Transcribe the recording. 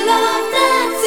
love that